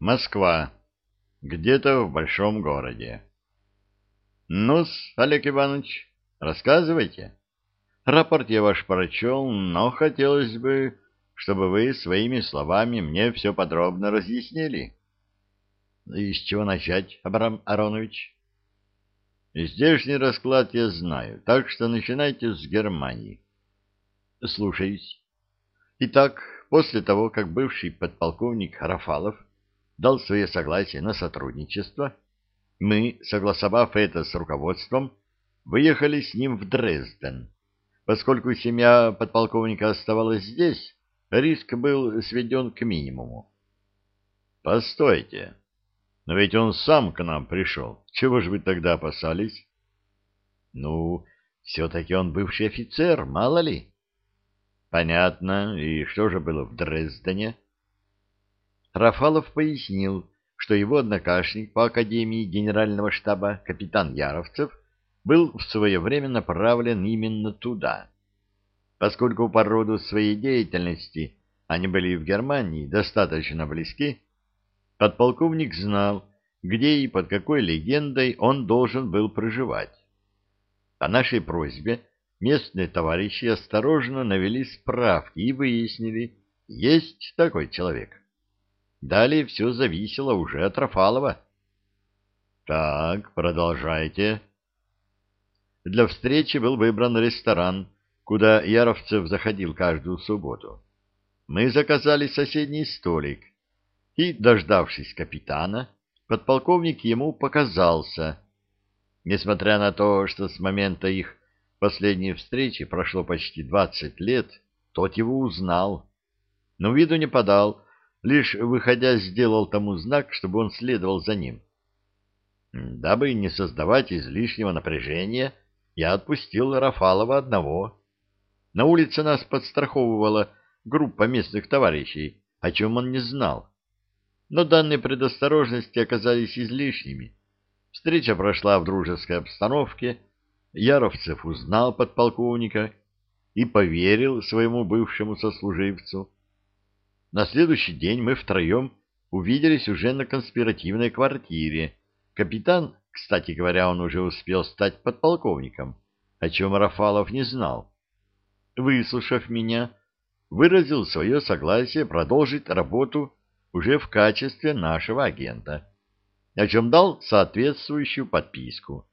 Москва. Где-то в большом городе. ну Олег Иванович, рассказывайте. Рапорт я ваш прочел, но хотелось бы, чтобы вы своими словами мне все подробно разъяснили. Из чего начать, Абрам Аронович? Здешний расклад я знаю, так что начинайте с Германии. Слушаюсь. Итак, после того, как бывший подполковник Рафалов дал свое согласие на сотрудничество, мы, согласовав это с руководством, выехали с ним в Дрезден. Поскольку семья подполковника оставалась здесь, риск был сведен к минимуму. Постойте, но ведь он сам к нам пришел. Чего же вы тогда опасались? Ну, все-таки он бывший офицер, мало ли. Понятно. И что же было в Дрездене? Рафалов пояснил, что его однокашник по Академии Генерального штаба капитан Яровцев был в свое время направлен именно туда. Поскольку по роду своей деятельности они были в Германии достаточно близки, подполковник знал, где и под какой легендой он должен был проживать. По нашей просьбе местные товарищи осторожно навели справки и выяснили, есть такой человек. Далее все зависело уже от Рафалова. Так, продолжайте. Для встречи был выбран ресторан, куда Яровцев заходил каждую субботу. Мы заказали соседний столик, и, дождавшись капитана, подполковник ему показался. Несмотря на то, что с момента их последней встречи прошло почти двадцать лет, тот его узнал, но виду не подал, лишь, выходя, сделал тому знак, чтобы он следовал за ним. Дабы не создавать излишнего напряжения, я отпустил Рафалова одного. На улице нас подстраховывала группа местных товарищей, о чем он не знал. Но данные предосторожности оказались излишними. Встреча прошла в дружеской обстановке, Яровцев узнал подполковника и поверил своему бывшему сослуживцу. На следующий день мы втроем увиделись уже на конспиративной квартире. Капитан, кстати говоря, он уже успел стать подполковником, о чем Рафалов не знал. Выслушав меня, выразил свое согласие продолжить работу уже в качестве нашего агента, о чем дал соответствующую подписку.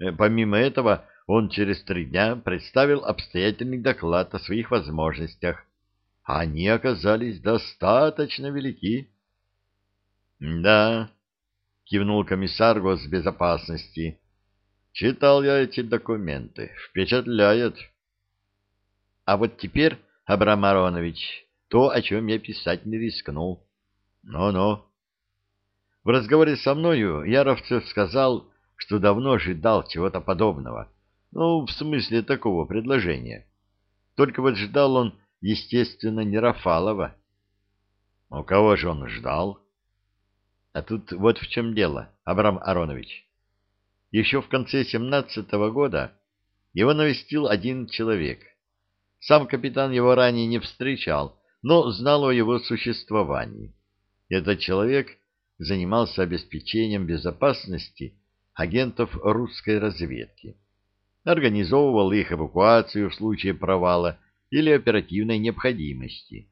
Э, помимо этого, он через три дня представил обстоятельный доклад о своих возможностях, они оказались достаточно велики. — Да, — кивнул комиссар госбезопасности, — читал я эти документы, впечатляет. — А вот теперь, Абрам Аронович, то, о чем я писать не рискнул. Ну-ну. В разговоре со мною Яровцев сказал, что давно ожидал чего-то подобного. Ну, в смысле такого предложения. Только вот ждал он, естественно, не Рафалова. У кого же он ждал? А тут вот в чем дело, Абрам Аронович. Еще в конце семнадцатого года его навестил один человек. Сам капитан его ранее не встречал, но знал о его существовании. Этот человек занимался обеспечением безопасности агентов русской разведки. Организовывал их эвакуацию в случае провала или оперативной необходимости.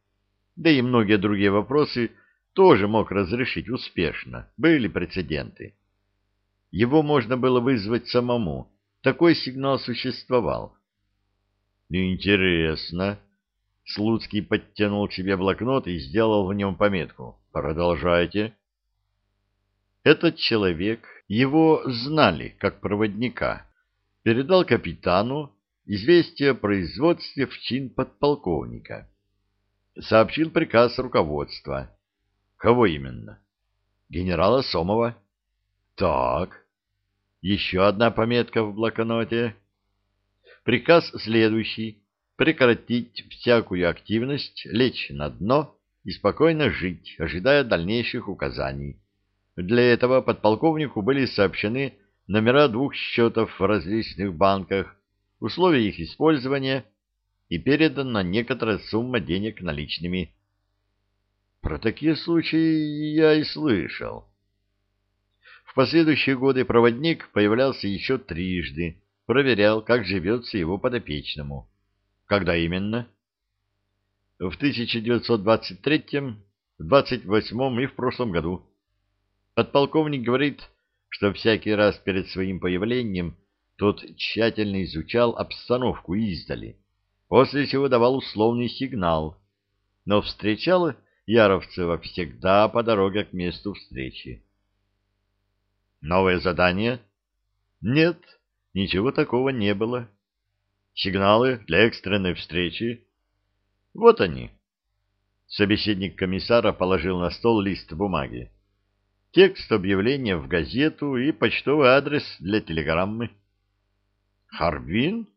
Да и многие другие вопросы тоже мог разрешить успешно, были прецеденты. Его можно было вызвать самому, такой сигнал существовал. Интересно. Слуцкий подтянул к себе блокнот и сделал в нем пометку. Продолжайте. Этот человек, его знали как проводника, передал капитану известие о производстве в чин подполковника. Сообщил приказ руководства. Кого именно? Генерала Сомова. Так. Еще одна пометка в блокноте. Приказ следующий. Прекратить всякую активность, лечь на дно и спокойно жить, ожидая дальнейших указаний. Для этого подполковнику были сообщены номера двух счетов в различных банках, условия их использования и передана некоторая сумма денег наличными. Про такие случаи я и слышал. В последующие годы проводник появлялся еще трижды, проверял, как живется его подопечному. Когда именно? В 1923, в 28 и в прошлом году. Подполковник говорит, что всякий раз перед своим появлением тот тщательно изучал обстановку издали, после чего давал условный сигнал, но встречал Яровцева всегда по дороге к месту встречи. Новое задание? Нет, ничего такого не было. Сигналы для экстренной встречи? Вот они. Собеседник комиссара положил на стол лист бумаги. Текст объявления в газету и почтовый адрес для телеграммы. Харбин?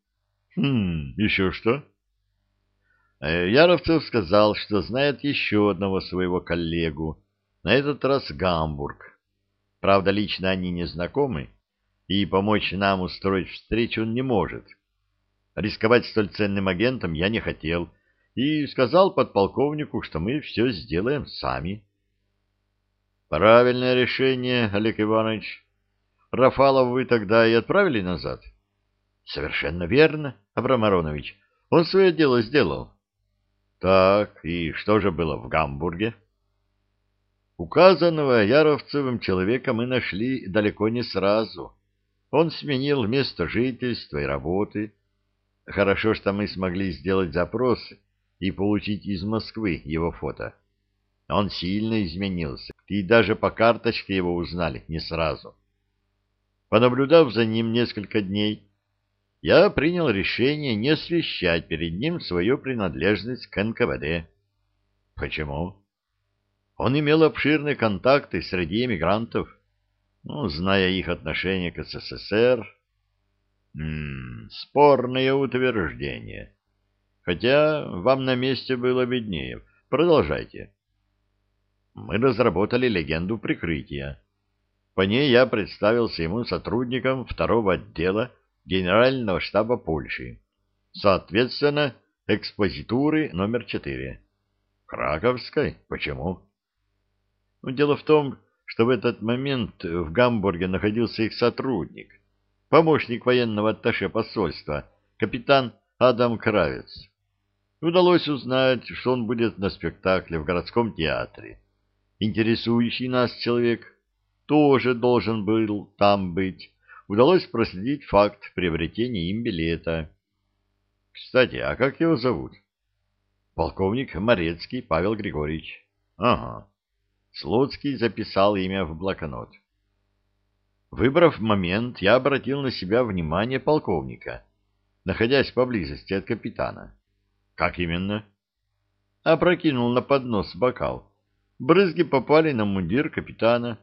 Хм, еще что? Э, Яровцев сказал, что знает еще одного своего коллегу, на этот раз Гамбург. Правда, лично они не знакомы, и помочь нам устроить встречу он не может. Рисковать столь ценным агентом я не хотел, и сказал подполковнику, что мы все сделаем сами. Правильное решение, Олег Иванович. Рафалов вы тогда и отправили назад? Совершенно верно, Абрам Аронович. Он свое дело сделал. Так, и что же было в Гамбурге? Указанного Яровцевым человека мы нашли далеко не сразу. Он сменил место жительства и работы. Хорошо, что мы смогли сделать запросы и получить из Москвы его фото. Он сильно изменился, и даже по карточке его узнали не сразу. Понаблюдав за ним несколько дней, я принял решение не освещать перед ним свою принадлежность к НКВД. Почему? Он имел обширные контакты среди эмигрантов, ну, зная их отношение к СССР. М -м, спорное утверждение. Хотя вам на месте было беднее. Продолжайте. Мы разработали легенду прикрытия. По ней я представился ему сотрудником второго отдела Генерального штаба Польши. Соответственно, экспозитуры номер четыре. Краковской? Почему? Ну, дело в том, что в этот момент в Гамбурге находился их сотрудник, помощник военного атташе посольства, капитан Адам Кравец. Удалось узнать, что он будет на спектакле в городском театре. Интересующий нас человек тоже должен был там быть, удалось проследить факт приобретения им билета. Кстати, а как его зовут? Полковник Морецкий Павел Григорьевич. Ага. Слуцкий записал имя в блокнот. Выбрав момент, я обратил на себя внимание полковника, находясь поблизости от капитана. Как именно? Опрокинул на поднос бокал. Брызги попали на мундир капитана.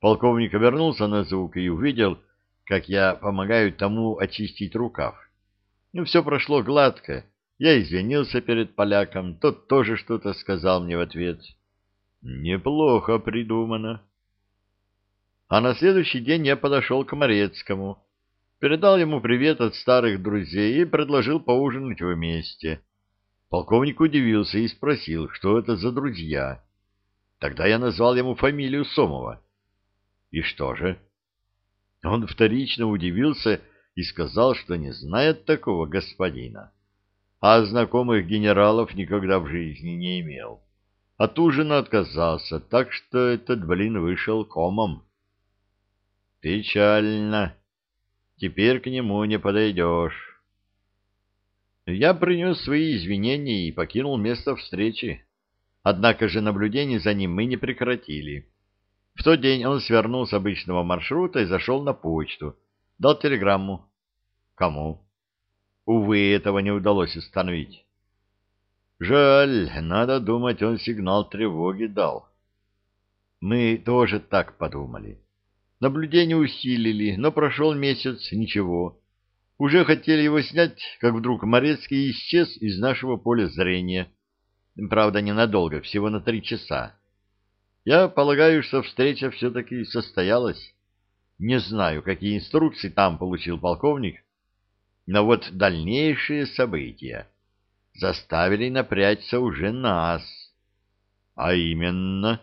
Полковник обернулся на звук и увидел, как я помогаю тому очистить рукав. Ну, все прошло гладко. Я извинился перед поляком, тот тоже что-то сказал мне в ответ. Неплохо придумано. А на следующий день я подошел к Морецкому, передал ему привет от старых друзей и предложил поужинать вместе. Полковник удивился и спросил, что это за друзья. Тогда я назвал ему фамилию Сомова. И что же? Он вторично удивился и сказал, что не знает такого господина, а знакомых генералов никогда в жизни не имел. От ужина отказался, так что этот блин вышел комом. Печально. Теперь к нему не подойдешь. Я принес свои извинения и покинул место встречи. Однако же наблюдение за ним мы не прекратили. В тот день он свернул с обычного маршрута и зашел на почту. Дал телеграмму. Кому? Увы, этого не удалось установить. Жаль, надо думать, он сигнал тревоги дал. Мы тоже так подумали. Наблюдение усилили, но прошел месяц, ничего. Уже хотели его снять, как вдруг Морецкий исчез из нашего поля зрения. Правда, ненадолго, всего на три часа. Я полагаю, что встреча все-таки состоялась. Не знаю, какие инструкции там получил полковник, но вот дальнейшие события заставили напрячься уже нас. А именно?